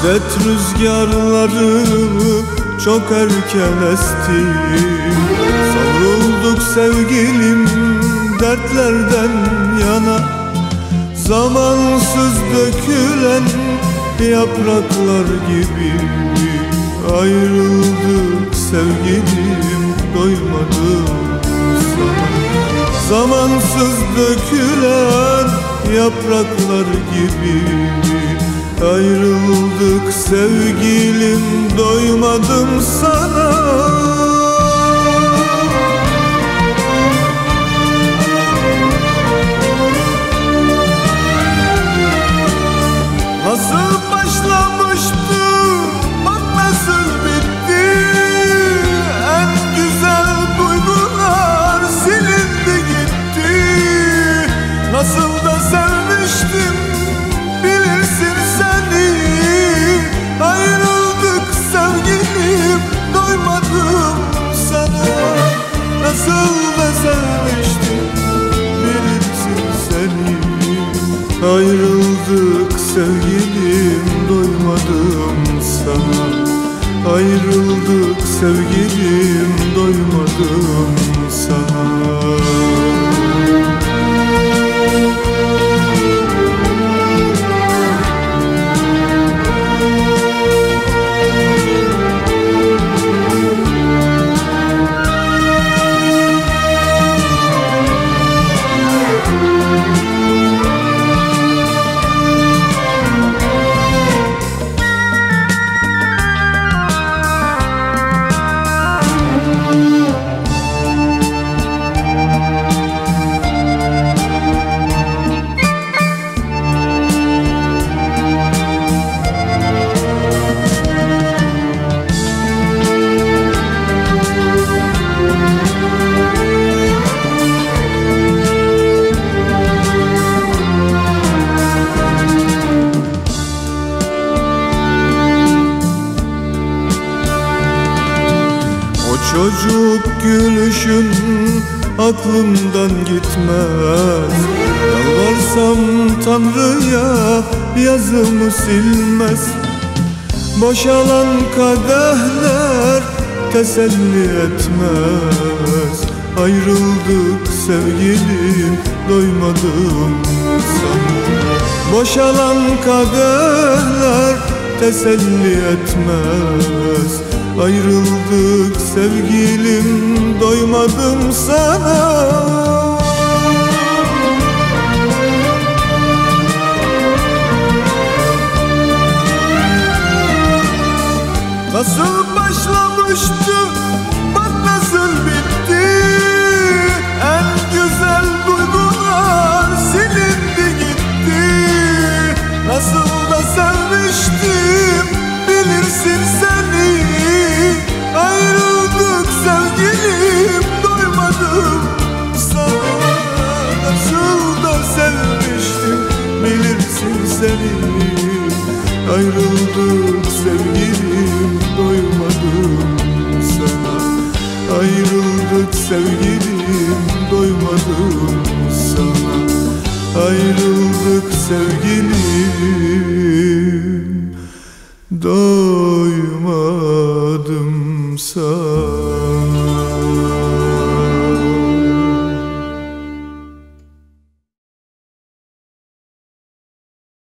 Hasret rüzgarları çok erken esti. Savrulduk sevgilim dertlerden yana. Zamansız dökülen yapraklar gibi Ayrıldık sevgilim doymadım sana. Zamansız dökülen yapraklar gibi Ayrıldık sevgilim doymadım sana Ayrıldık sevgilim doymadım sana. Ayrıldık sevgilim doymadım sana çocuk gülüşün aklımdan gitmez. Yalvarsam Tanrı'ya yazımı silmez. Boşalan kadehler teselli etmez. Ayrıldık sevgilim doymadım sana Boşalan kadehler teselli etmez Ayrıldık sevgilim doymadım sana. Nasıl başlamıştı sana Nasıl da sevmiştim bilirsin seni Ayrıldık sevgilim doymadım sana. Ayrıldık sevgilim doymadım sana. Ayrıldık sevgilim doymadım sana.